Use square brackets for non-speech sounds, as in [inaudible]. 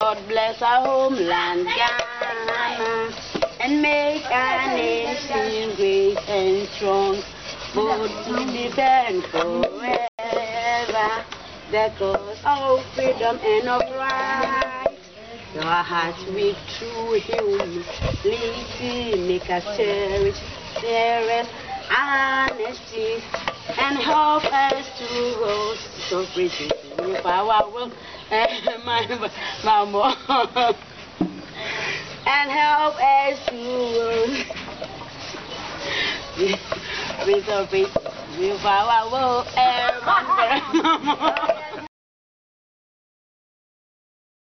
God bless our homeland, Ghana, and make our nation great and strong, both to defend forever the cause of freedom and of right. Your hearts with true humility make us cherish their honesty and help us to grow so pretty with our will [laughs] and my, mom. And help us to [laughs] with so pretty with our will and [laughs]